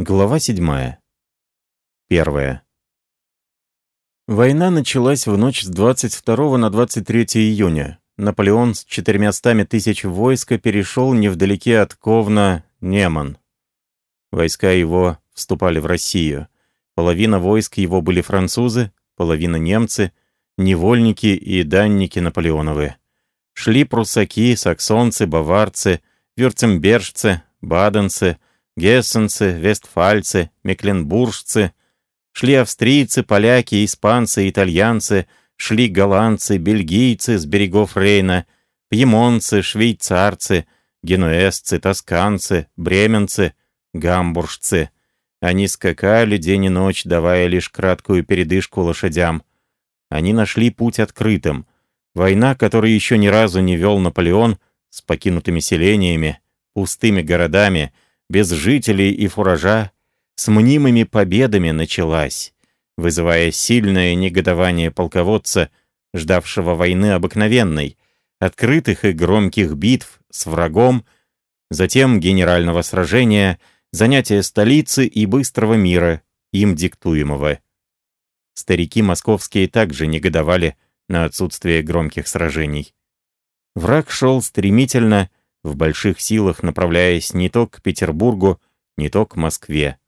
Глава 7. Первая. Война началась в ночь с 22 на 23 июня. Наполеон с четырьмястами тысяч войска перешел невдалеке от Ковна Неман. Войска его вступали в Россию. Половина войск его были французы, половина немцы, невольники и данники Наполеоновы. Шли прусаки, саксонцы, баварцы, вюрцембержцы, баденцы — гессенцы, вестфальцы, мекленбуржцы, шли австрийцы, поляки, испанцы, итальянцы, шли голландцы, бельгийцы с берегов Рейна, пьемонцы, швейцарцы, генуэзцы, тосканцы, бременцы, гамбуржцы. Они скакали день и ночь, давая лишь краткую передышку лошадям. Они нашли путь открытым. Война, которую еще ни разу не вел Наполеон, с покинутыми селениями, пустыми городами — без жителей и фуража, с мнимыми победами началась, вызывая сильное негодование полководца, ждавшего войны обыкновенной, открытых и громких битв с врагом, затем генерального сражения, занятия столицы и быстрого мира, им диктуемого. Старики московские также негодовали на отсутствие громких сражений. Враг шел стремительно, в больших силах направляясь не то к Петербургу, не то к Москве.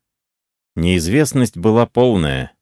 Неизвестность была полная.